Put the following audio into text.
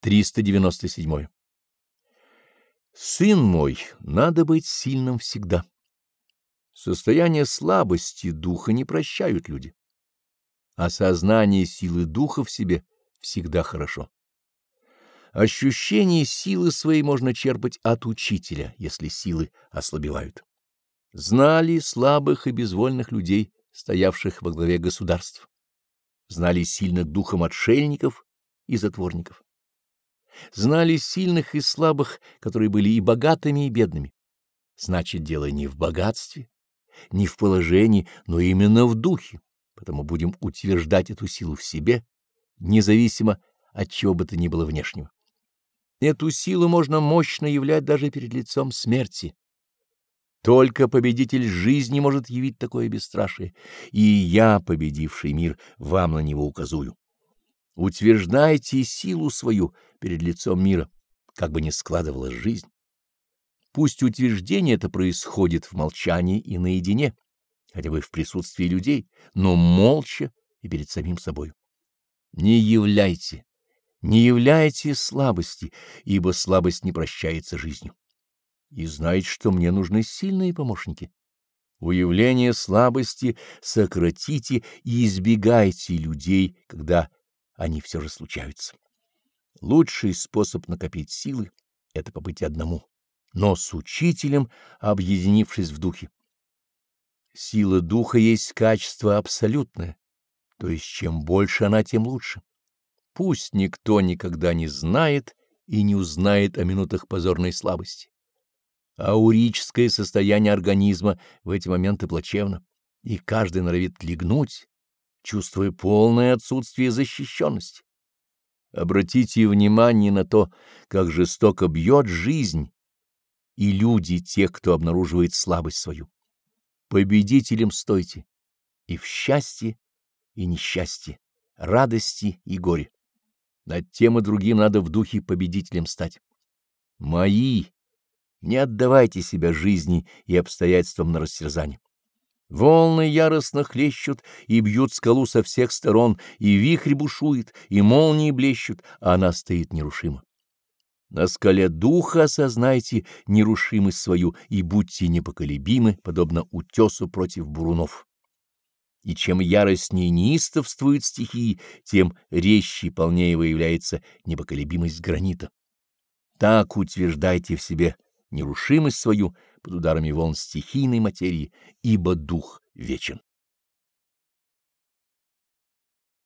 397. Сын мой, надо быть сильным всегда. Состояние слабости духа не прощают люди. Осознание силы духа в себе всегда хорошо. Ощущение силы своей можно черпать от учителя, если силы ослабевают. Знали слабых и безвольных людей, стоявших во главе государств. Знали сильных духом отшельников и затворников. Знали сильных и слабых, которые были и богатыми, и бедными. Значит, дело не в богатстве, не в положении, но именно в духе. Потому будем утверждать эту силу в себе, независимо от чего бы то ни было внешнего. Эту силу можно мощно являть даже перед лицом смерти. Только победитель жизни может явить такое бесстрашие, и я, победивший мир, вам на него указую. Утверждайте силу свою перед лицом мира, как бы ни складывалась жизнь. Пусть утверждение это происходит в молчании и наедине, хотя бы в присутствии людей, но молча и перед самим собой. Не являйте не являйте слабости, ибо слабость не прощается жизнью. И знайте, что мне нужны сильные помощники. Уявление слабости сократите и избегайте людей, когда они все же случаются. Лучший способ накопить силы — это побыть одному, но с учителем, объединившись в духе. Сила духа есть качество абсолютное, то есть чем больше она, тем лучше. Пусть никто никогда не знает и не узнает о минутах позорной слабости. Аурическое состояние организма в эти моменты плачевно, и каждый норовит легнуть, чувствуя полное отсутствие защищенности. Обратите внимание на то, как жестоко бьет жизнь и люди тех, кто обнаруживает слабость свою. Победителем стойте и в счастье, и несчастье, радости и горе. Над тем и другим надо в духе победителем стать. Мои, не отдавайте себя жизни и обстоятельствам на растерзание. Волны яростно хлещут и бьют скалу со всех сторон, и вихрь бушует, и молнии блещут, а она стоит нерушимо. На скале духа осознайте нерушимость свою и будьте непоколебимы, подобно утесу против бурунов и чем яростнее неистовствуют стихии, тем резче и полнее выявляется непоколебимость гранита. Так утверждайте в себе нерушимость свою под ударами волн стихийной материи, ибо дух вечен.